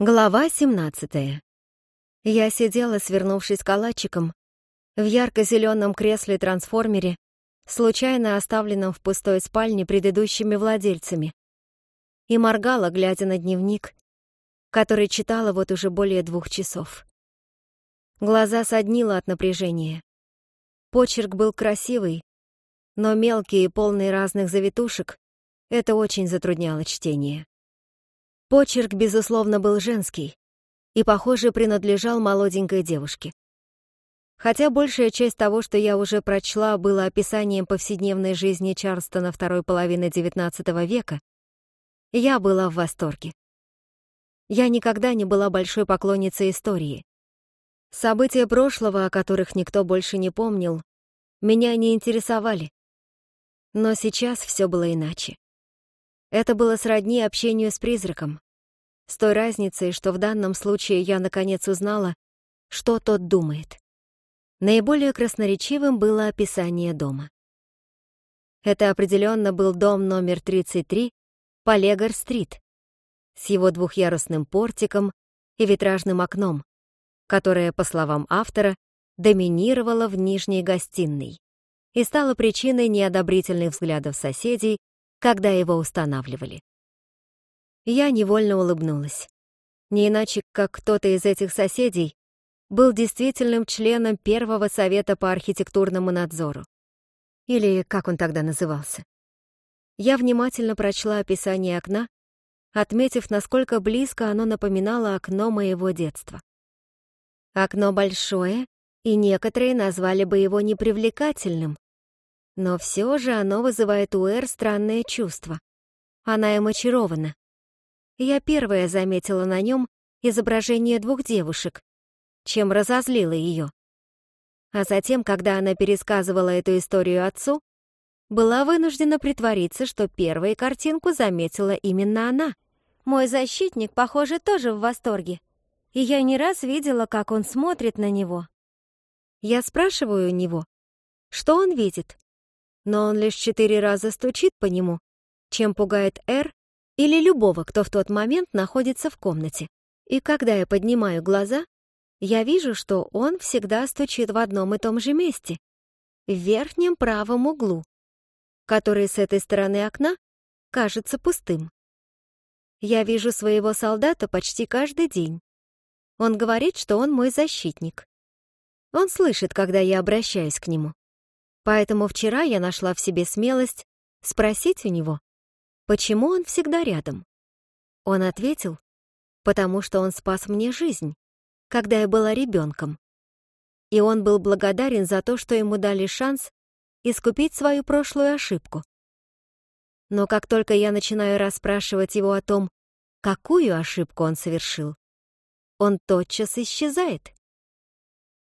Глава 17. Я сидела, свернувшись калачиком, в ярко-зеленом кресле-трансформере, случайно оставленном в пустой спальне предыдущими владельцами, и моргала, глядя на дневник, который читала вот уже более двух часов. Глаза соднило от напряжения. Почерк был красивый, но мелкие и полные разных завитушек это очень затрудняло чтение. Почерк, безусловно, был женский и, похоже, принадлежал молоденькой девушке. Хотя большая часть того, что я уже прочла, было описанием повседневной жизни Чарльстона второй половины XIX века, я была в восторге. Я никогда не была большой поклонницей истории. События прошлого, о которых никто больше не помнил, меня не интересовали. Но сейчас все было иначе. Это было сродни общению с призраком, с той разницей, что в данном случае я наконец узнала, что тот думает. Наиболее красноречивым было описание дома. Это определенно был дом номер 33 по Легор-стрит с его двухъярусным портиком и витражным окном, которое, по словам автора, доминировало в нижней гостиной и стало причиной неодобрительных взглядов соседей когда его устанавливали. Я невольно улыбнулась. Не иначе, как кто-то из этих соседей был действительным членом Первого совета по архитектурному надзору. Или как он тогда назывался. Я внимательно прочла описание окна, отметив, насколько близко оно напоминало окно моего детства. Окно большое, и некоторые назвали бы его непривлекательным, но все же оно вызывает у Эр странное чувство. Она им очарована. Я первая заметила на нем изображение двух девушек, чем разозлила ее. А затем, когда она пересказывала эту историю отцу, была вынуждена притвориться, что первую картинку заметила именно она. Мой защитник, похоже, тоже в восторге. И я не раз видела, как он смотрит на него. Я спрашиваю у него, что он видит но он лишь четыре раза стучит по нему, чем пугает Эр или любого, кто в тот момент находится в комнате. И когда я поднимаю глаза, я вижу, что он всегда стучит в одном и том же месте, в верхнем правом углу, который с этой стороны окна кажется пустым. Я вижу своего солдата почти каждый день. Он говорит, что он мой защитник. Он слышит, когда я обращаюсь к нему. Поэтому вчера я нашла в себе смелость спросить у него, почему он всегда рядом. Он ответил, потому что он спас мне жизнь, когда я была ребенком. И он был благодарен за то, что ему дали шанс искупить свою прошлую ошибку. Но как только я начинаю расспрашивать его о том, какую ошибку он совершил, он тотчас исчезает.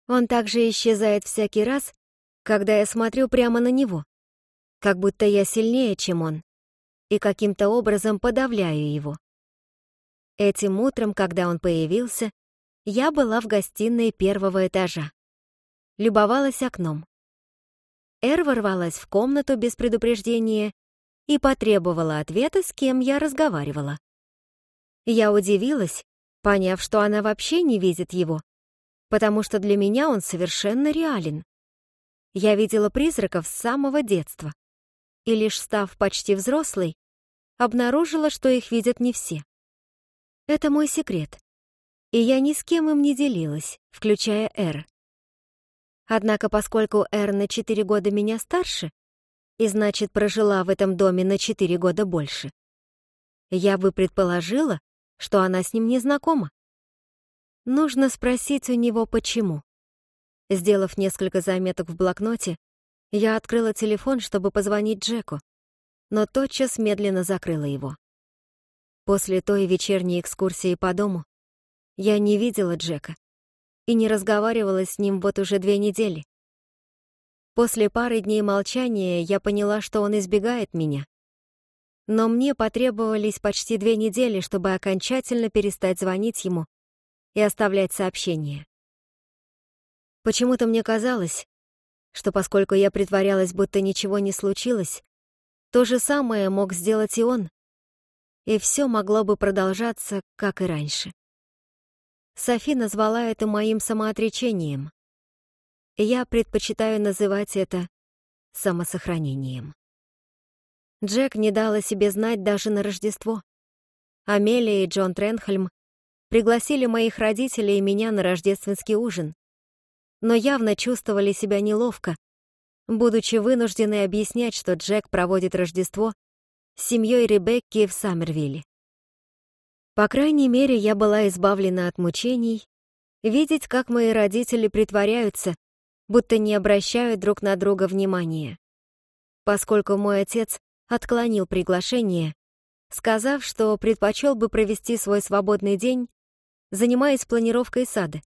Он также исчезает всякий раз, когда я смотрю прямо на него, как будто я сильнее, чем он, и каким-то образом подавляю его. Этим утром, когда он появился, я была в гостиной первого этажа. Любовалась окном. Эр ворвалась в комнату без предупреждения и потребовала ответа, с кем я разговаривала. Я удивилась, поняв, что она вообще не видит его, потому что для меня он совершенно реален. Я видела призраков с самого детства. И лишь став почти взрослой, обнаружила, что их видят не все. Это мой секрет. И я ни с кем им не делилась, включая Эр. Однако, поскольку Эр на 4 года меня старше, и значит, прожила в этом доме на 4 года больше, я бы предположила, что она с ним не знакома. Нужно спросить у него, почему. Сделав несколько заметок в блокноте, я открыла телефон, чтобы позвонить Джеку, но тотчас медленно закрыла его. После той вечерней экскурсии по дому я не видела Джека и не разговаривала с ним вот уже две недели. После пары дней молчания я поняла, что он избегает меня. Но мне потребовались почти две недели, чтобы окончательно перестать звонить ему и оставлять сообщения. Почему-то мне казалось, что поскольку я притворялась, будто ничего не случилось, то же самое мог сделать и он, и все могло бы продолжаться, как и раньше. Софи назвала это моим самоотречением. Я предпочитаю называть это самосохранением. Джек не дал себе знать даже на Рождество. Амелия и Джон Тренхельм пригласили моих родителей и меня на рождественский ужин, но явно чувствовали себя неловко, будучи вынуждены объяснять, что Джек проводит Рождество с семьей Ребекки в Саммервилле. По крайней мере, я была избавлена от мучений, видеть, как мои родители притворяются, будто не обращают друг на друга внимания. Поскольку мой отец отклонил приглашение, сказав, что предпочел бы провести свой свободный день, занимаясь планировкой сада,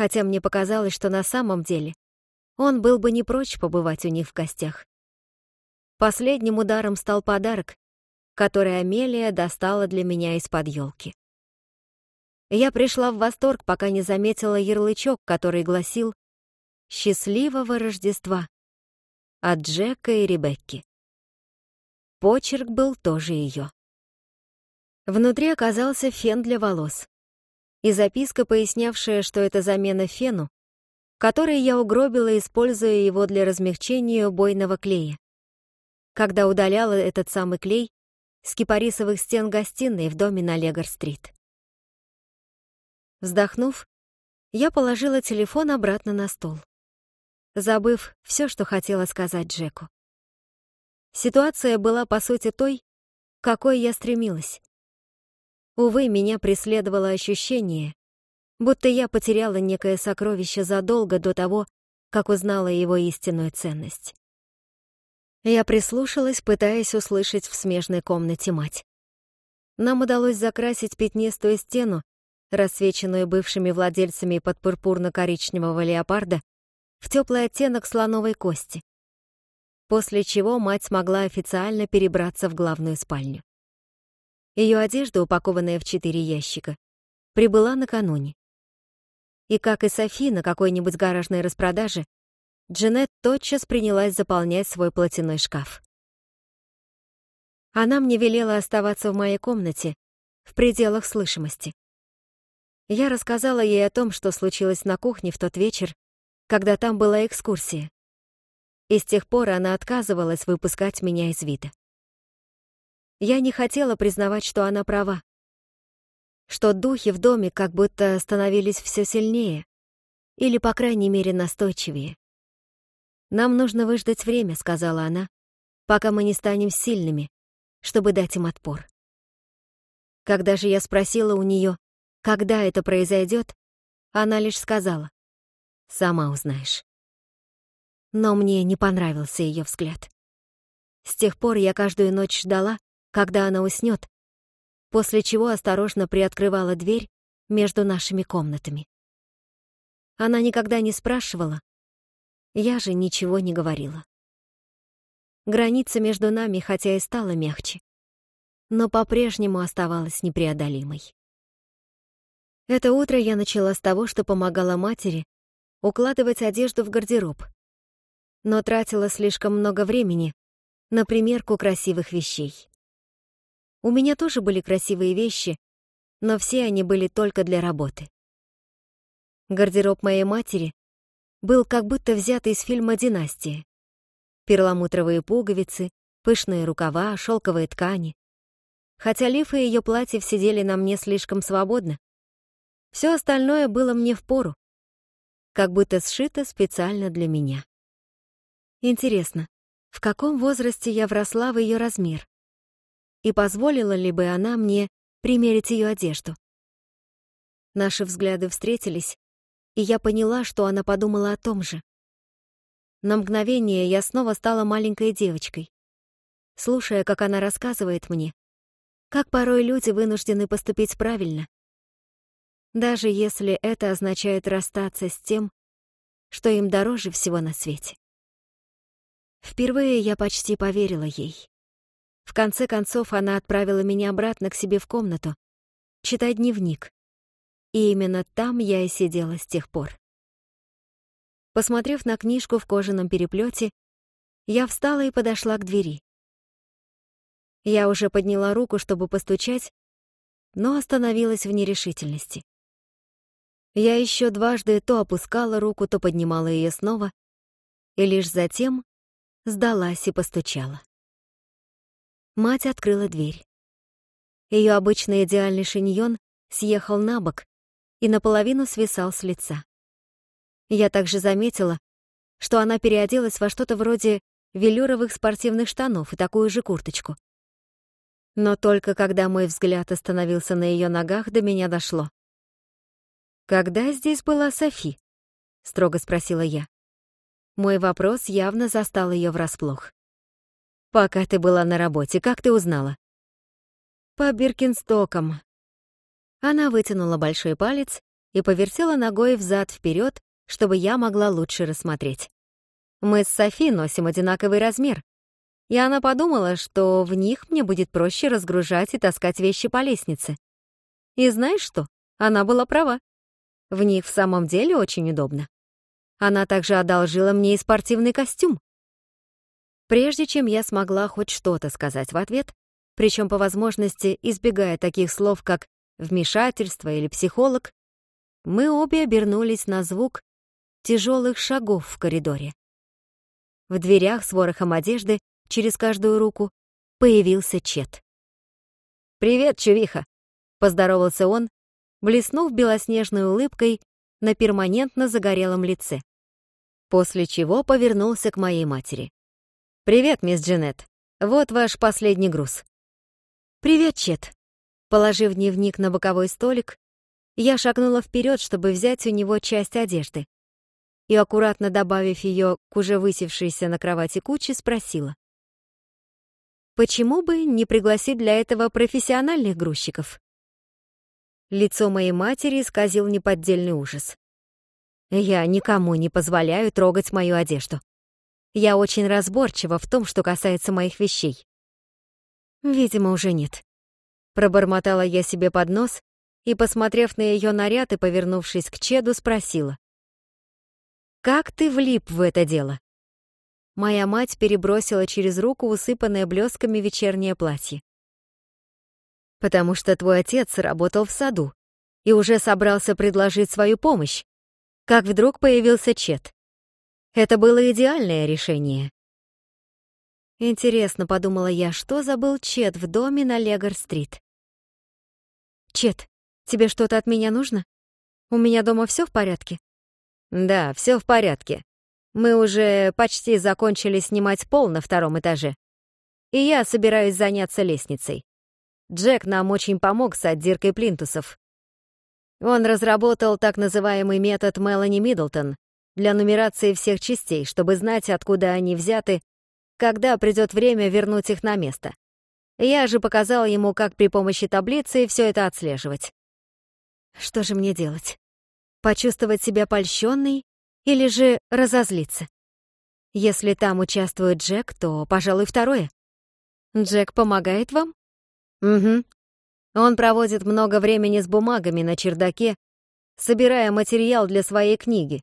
хотя мне показалось, что на самом деле он был бы не прочь побывать у них в гостях. Последним ударом стал подарок, который Амелия достала для меня из-под елки. Я пришла в восторг, пока не заметила ярлычок, который гласил «Счастливого Рождества» от Джека и Ребекки. Почерк был тоже ее. Внутри оказался фен для волос, и записка, пояснявшая, что это замена фену, который я угробила, используя его для размягчения убойного клея. Когда удаляла этот самый клей с кипарисовых стен гостиной в доме на Легор-стрит. Вздохнув, я положила телефон обратно на стол, забыв все, что хотела сказать Джеку. Ситуация была, по сути, той, какой я стремилась. Увы, меня преследовало ощущение, будто я потеряла некое сокровище задолго до того, как узнала его истинную ценность. Я прислушалась, пытаясь услышать в смежной комнате мать. Нам удалось закрасить пятнистую стену, рассвеченную бывшими владельцами под пурпурно-коричневого леопарда, в теплый оттенок слоновой кости, после чего мать смогла официально перебраться в главную спальню. Ее одежда, упакованная в четыре ящика, прибыла накануне. И как и Софи на какой-нибудь гаражной распродаже, Джанет тотчас принялась заполнять свой платяной шкаф. Она мне велела оставаться в моей комнате, в пределах слышимости. Я рассказала ей о том, что случилось на кухне в тот вечер, когда там была экскурсия. И с тех пор она отказывалась выпускать меня из вида. Я не хотела признавать, что она права. Что духи в доме как будто становились все сильнее. Или, по крайней мере, настойчивее. «Нам нужно выждать время», — сказала она, «пока мы не станем сильными, чтобы дать им отпор». Когда же я спросила у нее, когда это произойдет, она лишь сказала, «Сама узнаешь». Но мне не понравился ее взгляд. С тех пор я каждую ночь ждала, когда она уснет, после чего осторожно приоткрывала дверь между нашими комнатами. Она никогда не спрашивала, я же ничего не говорила. Граница между нами хотя и стала мягче, но по-прежнему оставалась непреодолимой. Это утро я начала с того, что помогала матери укладывать одежду в гардероб, но тратила слишком много времени на примерку красивых вещей. У меня тоже были красивые вещи, но все они были только для работы. Гардероб моей матери был как будто взят из фильма «Династия». Перламутровые пуговицы, пышные рукава, шелковые ткани. Хотя лифы и ее платьев сидели на мне слишком свободно, все остальное было мне впору, как будто сшито специально для меня. Интересно, в каком возрасте я вросла в ее размер? и позволила ли бы она мне примерить ее одежду. Наши взгляды встретились, и я поняла, что она подумала о том же. На мгновение я снова стала маленькой девочкой, слушая, как она рассказывает мне, как порой люди вынуждены поступить правильно, даже если это означает расстаться с тем, что им дороже всего на свете. Впервые я почти поверила ей. В конце концов, она отправила меня обратно к себе в комнату, читать дневник. И именно там я и сидела с тех пор. Посмотрев на книжку в кожаном переплете, я встала и подошла к двери. Я уже подняла руку, чтобы постучать, но остановилась в нерешительности. Я еще дважды то опускала руку, то поднимала ее снова, и лишь затем сдалась и постучала. Мать открыла дверь. Ее обычный идеальный шиньон съехал на бок и наполовину свисал с лица. Я также заметила, что она переоделась во что-то вроде велюровых спортивных штанов и такую же курточку. Но только когда мой взгляд остановился на ее ногах, до меня дошло. «Когда здесь была Софи?» — строго спросила я. Мой вопрос явно застал ее врасплох. Пока ты была на работе, как ты узнала? По Биркинстокам. Она вытянула большой палец и повертела ногой взад вперед, чтобы я могла лучше рассмотреть. Мы с Софи носим одинаковый размер, и она подумала, что в них мне будет проще разгружать и таскать вещи по лестнице. И знаешь что? Она была права. В них в самом деле очень удобно. Она также одолжила мне и спортивный костюм. Прежде чем я смогла хоть что-то сказать в ответ, причем по возможности избегая таких слов, как «вмешательство» или «психолог», мы обе обернулись на звук тяжелых шагов в коридоре. В дверях с ворохом одежды через каждую руку, появился Чет. «Привет, чувиха!» — поздоровался он, блеснув белоснежной улыбкой на перманентно загорелом лице. После чего повернулся к моей матери. «Привет, мисс Джанет. Вот ваш последний груз». «Привет, Чет». Положив дневник на боковой столик, я шагнула вперед, чтобы взять у него часть одежды. И, аккуратно добавив ее к уже высевшейся на кровати куче, спросила. «Почему бы не пригласить для этого профессиональных грузчиков?» Лицо моей матери исказил неподдельный ужас. «Я никому не позволяю трогать мою одежду. Я очень разборчива в том, что касается моих вещей. Видимо, уже нет. Пробормотала я себе под нос и, посмотрев на ее наряд и повернувшись к Чеду, спросила. «Как ты влип в это дело?» Моя мать перебросила через руку усыпанное блесками вечернее платье. «Потому что твой отец работал в саду и уже собрался предложить свою помощь, как вдруг появился Чет. Это было идеальное решение. Интересно, подумала я, что забыл Чет в доме на Легор-стрит. «Чет, тебе что-то от меня нужно? У меня дома все в порядке?» «Да, все в порядке. Мы уже почти закончили снимать пол на втором этаже. И я собираюсь заняться лестницей. Джек нам очень помог с отдиркой плинтусов. Он разработал так называемый метод Мелани Миддлтон, для нумерации всех частей, чтобы знать, откуда они взяты, когда придет время вернуть их на место. Я же показал ему, как при помощи таблицы все это отслеживать. Что же мне делать? Почувствовать себя польщенной или же разозлиться? Если там участвует Джек, то, пожалуй, второе. Джек помогает вам? Угу. Он проводит много времени с бумагами на чердаке, собирая материал для своей книги,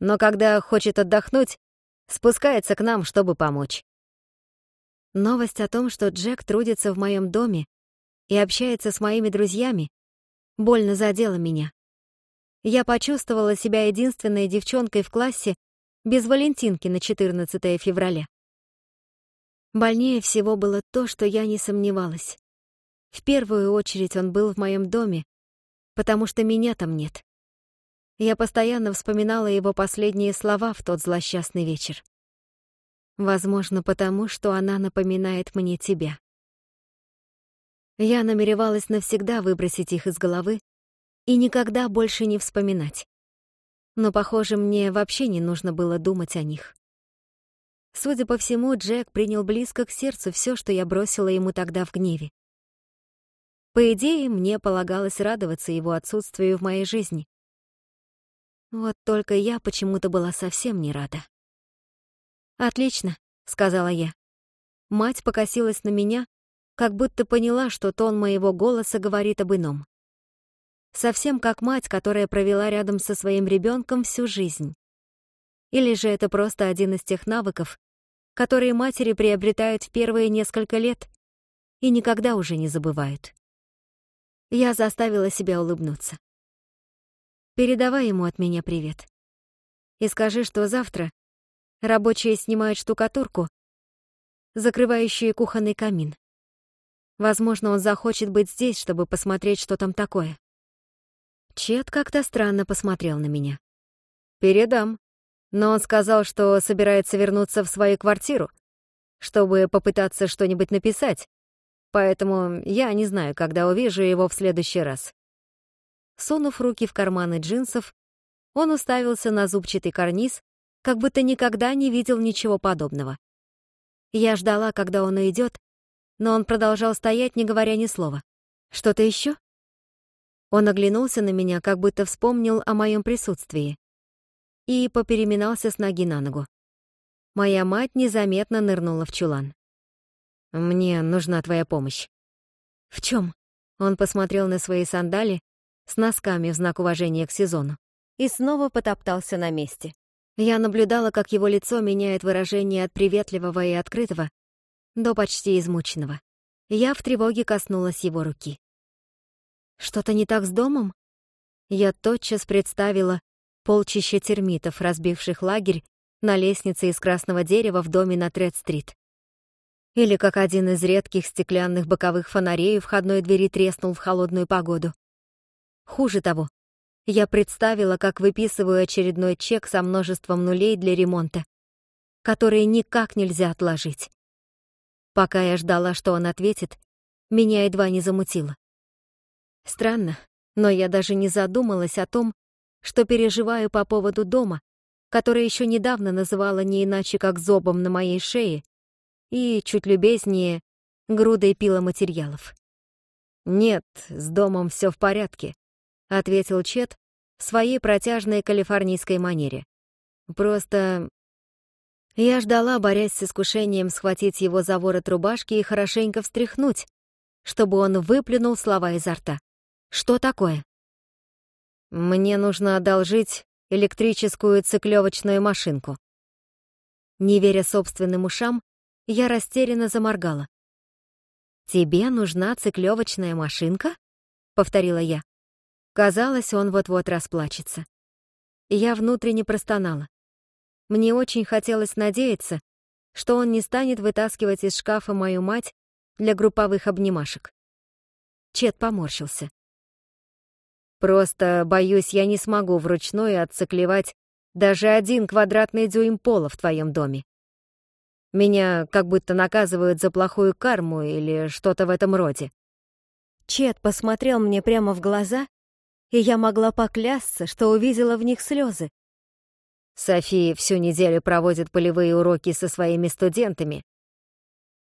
но когда хочет отдохнуть, спускается к нам, чтобы помочь. Новость о том, что Джек трудится в моем доме и общается с моими друзьями, больно задела меня. Я почувствовала себя единственной девчонкой в классе без Валентинки на 14 февраля. Больнее всего было то, что я не сомневалась. В первую очередь он был в моем доме, потому что меня там нет. Я постоянно вспоминала его последние слова в тот злосчастный вечер. Возможно, потому что она напоминает мне тебя. Я намеревалась навсегда выбросить их из головы и никогда больше не вспоминать. Но, похоже, мне вообще не нужно было думать о них. Судя по всему, Джек принял близко к сердцу все, что я бросила ему тогда в гневе. По идее, мне полагалось радоваться его отсутствию в моей жизни. Вот только я почему-то была совсем не рада. «Отлично», — сказала я. Мать покосилась на меня, как будто поняла, что тон моего голоса говорит об ином. Совсем как мать, которая провела рядом со своим ребенком всю жизнь. Или же это просто один из тех навыков, которые матери приобретают в первые несколько лет и никогда уже не забывают. Я заставила себя улыбнуться. Передавай ему от меня привет. И скажи, что завтра рабочие снимают штукатурку, закрывающую кухонный камин. Возможно, он захочет быть здесь, чтобы посмотреть, что там такое. Чет как-то странно посмотрел на меня. «Передам», но он сказал, что собирается вернуться в свою квартиру, чтобы попытаться что-нибудь написать, поэтому я не знаю, когда увижу его в следующий раз. Сунув руки в карманы джинсов, он уставился на зубчатый карниз, как будто никогда не видел ничего подобного. Я ждала, когда он уйдет, но он продолжал стоять, не говоря ни слова. «Что-то еще?» Он оглянулся на меня, как будто вспомнил о моем присутствии и попереминался с ноги на ногу. Моя мать незаметно нырнула в чулан. «Мне нужна твоя помощь». «В чем?» Он посмотрел на свои сандали, с носками в знак уважения к сезону, и снова потоптался на месте. Я наблюдала, как его лицо меняет выражение от приветливого и открытого до почти измученного. Я в тревоге коснулась его руки. «Что-то не так с домом?» Я тотчас представила полчища термитов, разбивших лагерь на лестнице из красного дерева в доме на Тред-стрит. Или как один из редких стеклянных боковых фонарей у входной двери треснул в холодную погоду. Хуже того, я представила, как выписываю очередной чек со множеством нулей для ремонта, которые никак нельзя отложить. Пока я ждала, что он ответит, меня едва не замутило. Странно, но я даже не задумалась о том, что переживаю по поводу дома, который еще недавно называла не иначе как зобом на моей шее и, чуть любезнее, грудой пила материалов. «Нет, с домом все в порядке», — ответил Чет в своей протяжной калифорнийской манере. «Просто...» Я ждала, борясь с искушением схватить его за ворот рубашки и хорошенько встряхнуть, чтобы он выплюнул слова изо рта. «Что такое?» «Мне нужно одолжить электрическую циклевочную машинку». Не веря собственным ушам, я растерянно заморгала. «Тебе нужна циклевочная машинка?» — повторила я. Казалось, он вот-вот расплачется. я внутренне простонала. Мне очень хотелось надеяться, что он не станет вытаскивать из шкафа мою мать для групповых обнимашек. Чет поморщился. «Просто, боюсь, я не смогу вручную отциклевать даже один квадратный дюйм пола в твоем доме. Меня как будто наказывают за плохую карму или что-то в этом роде». Чет посмотрел мне прямо в глаза и я могла поклясться, что увидела в них слезы. София всю неделю проводит полевые уроки со своими студентами,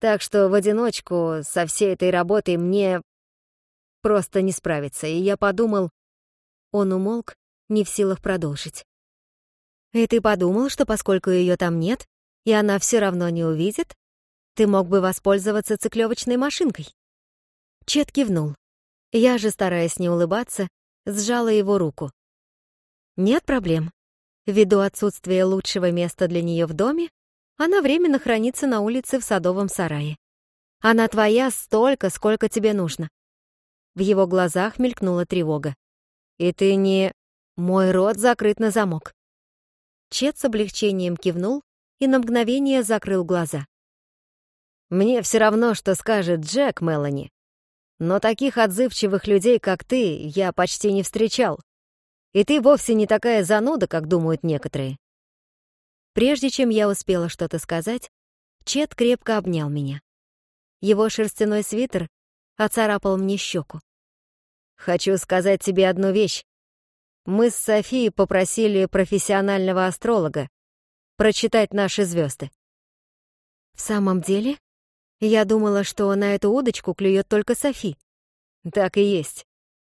так что в одиночку со всей этой работой мне просто не справиться, и я подумал... Он умолк, не в силах продолжить. «И ты подумал, что поскольку ее там нет, и она все равно не увидит, ты мог бы воспользоваться циклевочной машинкой?» Чет кивнул. Я же, стараясь не улыбаться, сжала его руку. Нет проблем. Ввиду отсутствия лучшего места для нее в доме, она временно хранится на улице в садовом сарае. Она твоя столько, сколько тебе нужно. В его глазах мелькнула тревога. И ты не... Мой рот закрыт на замок. Чет с облегчением кивнул и на мгновение закрыл глаза. «Мне все равно, что скажет Джек, Мелани но таких отзывчивых людей, как ты, я почти не встречал. И ты вовсе не такая зануда, как думают некоторые». Прежде чем я успела что-то сказать, Чет крепко обнял меня. Его шерстяной свитер оцарапал мне щеку. «Хочу сказать тебе одну вещь. Мы с Софией попросили профессионального астролога прочитать наши звезды. «В самом деле?» Я думала, что на эту удочку клюет только Софи. Так и есть.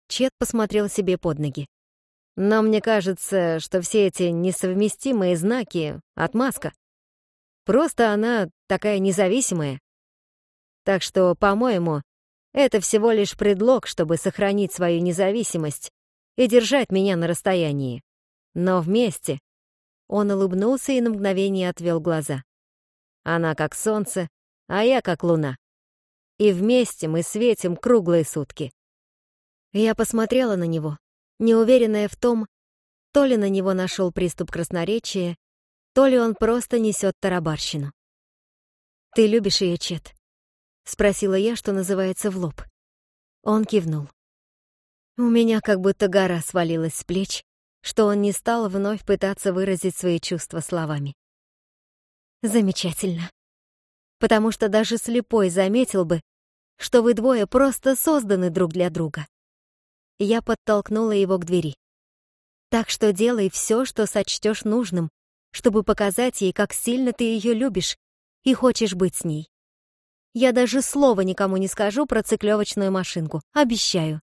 Чет посмотрел себе под ноги. Но мне кажется, что все эти несовместимые знаки — отмазка. Просто она такая независимая. Так что, по-моему, это всего лишь предлог, чтобы сохранить свою независимость и держать меня на расстоянии. Но вместе. Он улыбнулся и на мгновение отвел глаза. Она как солнце, а я как луна. И вместе мы светим круглые сутки. Я посмотрела на него, неуверенная в том, то ли на него нашел приступ красноречия, то ли он просто несет тарабарщину. «Ты любишь ее, Чет?» — спросила я, что называется, в лоб. Он кивнул. У меня как будто гора свалилась с плеч, что он не стал вновь пытаться выразить свои чувства словами. «Замечательно», потому что даже слепой заметил бы, что вы двое просто созданы друг для друга. Я подтолкнула его к двери. Так что делай все, что сочтешь нужным, чтобы показать ей, как сильно ты ее любишь и хочешь быть с ней. Я даже слова никому не скажу про циклевочную машинку, обещаю.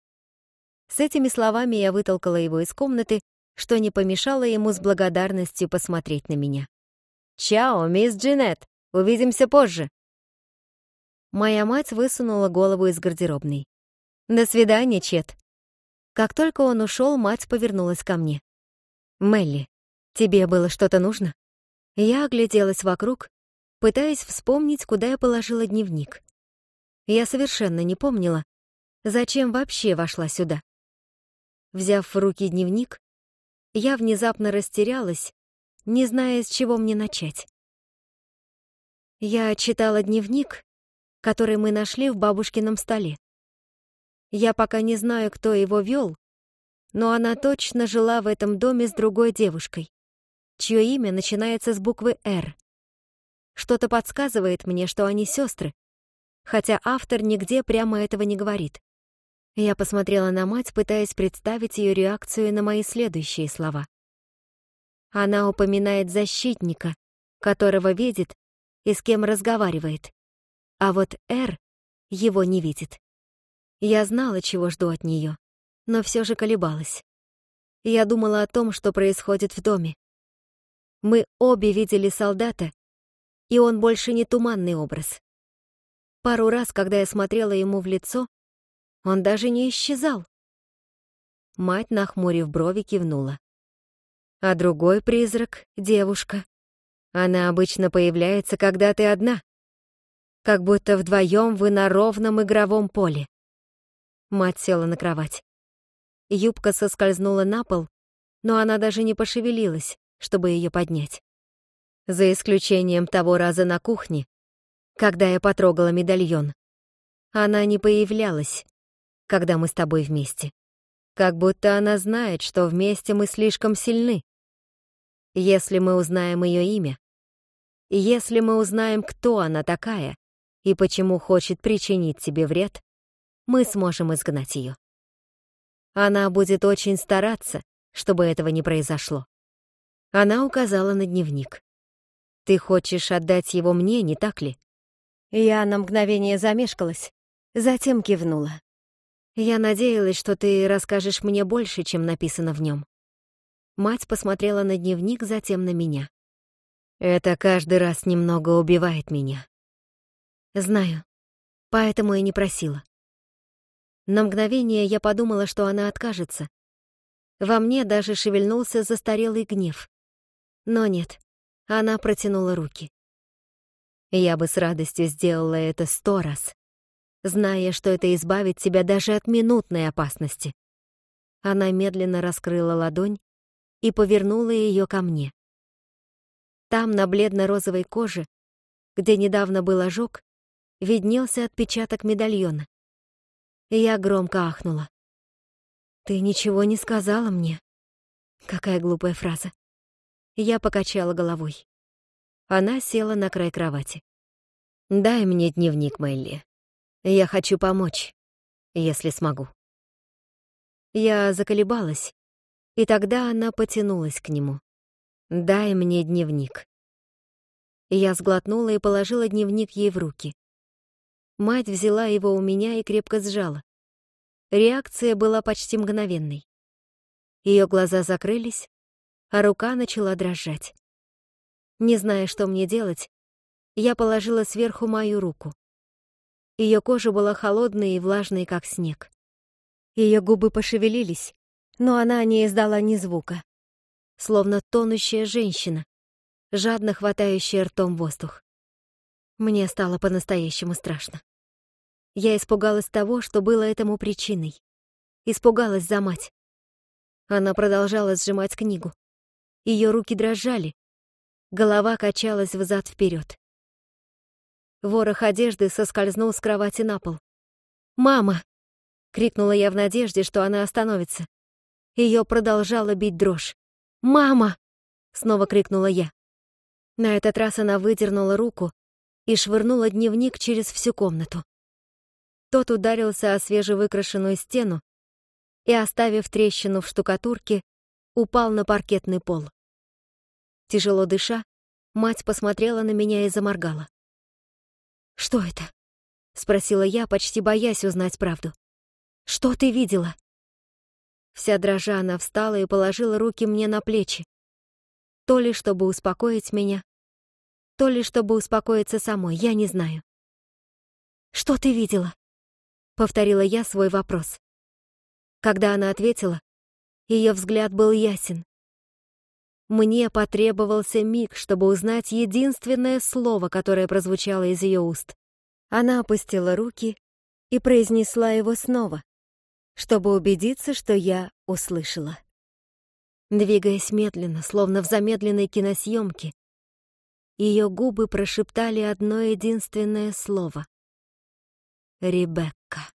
С этими словами я вытолкала его из комнаты, что не помешало ему с благодарностью посмотреть на меня. «Чао, мисс Джинет!» Увидимся позже!» Моя мать высунула голову из гардеробной. «До свидания, Чет!» Как только он ушел, мать повернулась ко мне. «Мелли, тебе было что-то нужно?» Я огляделась вокруг, пытаясь вспомнить, куда я положила дневник. Я совершенно не помнила, зачем вообще вошла сюда. Взяв в руки дневник, я внезапно растерялась, не зная, с чего мне начать. Я читала дневник, который мы нашли в бабушкином столе. Я пока не знаю, кто его вел, но она точно жила в этом доме с другой девушкой, чье имя начинается с буквы «Р». Что-то подсказывает мне, что они сестры, хотя автор нигде прямо этого не говорит. Я посмотрела на мать, пытаясь представить ее реакцию на мои следующие слова. Она упоминает защитника, которого видит и с кем разговаривает. А вот Эр его не видит. Я знала, чего жду от нее, но все же колебалась. Я думала о том, что происходит в доме. Мы обе видели солдата, и он больше не туманный образ. Пару раз, когда я смотрела ему в лицо, он даже не исчезал. Мать, нахмурив брови, кивнула. А другой призрак, девушка, она обычно появляется, когда ты одна. Как будто вдвоем вы на ровном игровом поле. Мать села на кровать. Юбка соскользнула на пол, но она даже не пошевелилась, чтобы ее поднять. За исключением того раза на кухне, когда я потрогала медальон. Она не появлялась, когда мы с тобой вместе. Как будто она знает, что вместе мы слишком сильны, если мы узнаем ее имя, если мы узнаем, кто она такая и почему хочет причинить тебе вред, мы сможем изгнать ее. Она будет очень стараться, чтобы этого не произошло. Она указала на дневник. «Ты хочешь отдать его мне, не так ли?» Я на мгновение замешкалась, затем кивнула. «Я надеялась, что ты расскажешь мне больше, чем написано в нем. Мать посмотрела на дневник, затем на меня. «Это каждый раз немного убивает меня». «Знаю. Поэтому и не просила». На мгновение я подумала, что она откажется. Во мне даже шевельнулся застарелый гнев. Но нет, она протянула руки. Я бы с радостью сделала это сто раз, зная, что это избавит тебя даже от минутной опасности. Она медленно раскрыла ладонь, и повернула ее ко мне. Там, на бледно-розовой коже, где недавно был ожог, виднелся отпечаток медальона. Я громко ахнула. «Ты ничего не сказала мне?» Какая глупая фраза. Я покачала головой. Она села на край кровати. «Дай мне дневник, Мелли. Я хочу помочь, если смогу». Я заколебалась, и тогда она потянулась к нему. «Дай мне дневник». Я сглотнула и положила дневник ей в руки. Мать взяла его у меня и крепко сжала. Реакция была почти мгновенной. Ее глаза закрылись, а рука начала дрожать. Не зная, что мне делать, я положила сверху мою руку. Ее кожа была холодной и влажной, как снег. Ее губы пошевелились, но она не издала ни звука. Словно тонущая женщина, жадно хватающая ртом воздух. Мне стало по-настоящему страшно. Я испугалась того, что было этому причиной. Испугалась за мать. Она продолжала сжимать книгу. Ее руки дрожали. Голова качалась взад-вперед. Ворох одежды соскользнул с кровати на пол. «Мама!» — крикнула я в надежде, что она остановится. Ее продолжала бить дрожь. «Мама!» — снова крикнула я. На этот раз она выдернула руку и швырнула дневник через всю комнату. Тот ударился о свежевыкрашенную стену и, оставив трещину в штукатурке, упал на паркетный пол. Тяжело дыша, мать посмотрела на меня и заморгала. «Что это?» — спросила я, почти боясь узнать правду. «Что ты видела?» Вся дрожа она встала и положила руки мне на плечи. То ли чтобы успокоить меня, то ли чтобы успокоиться самой, я не знаю. «Что ты видела?» — повторила я свой вопрос. Когда она ответила, ее взгляд был ясен. Мне потребовался миг, чтобы узнать единственное слово, которое прозвучало из ее уст. Она опустила руки и произнесла его снова, чтобы убедиться, что я услышала. Двигаясь медленно, словно в замедленной киносъемке, ее губы прошептали одно единственное слово Ребек.